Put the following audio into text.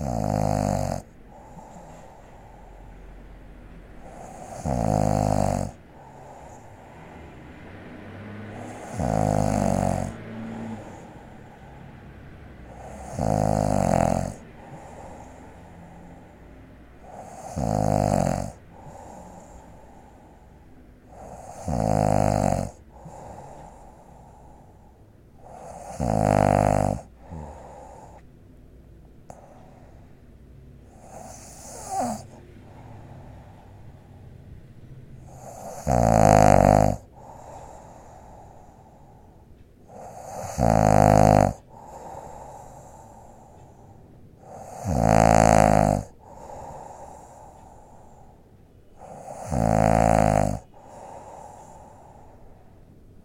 Uh... Uh...